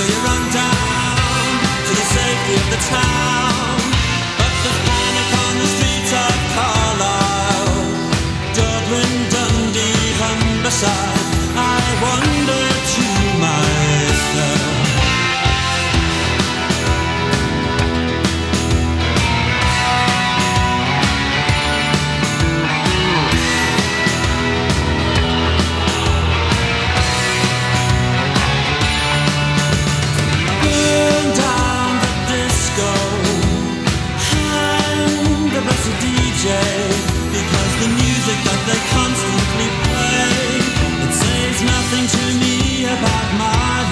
So you run down to the safety of the town. But panic on the streets of Carlisle, Dublin, Dundee, Humberside. I wonder.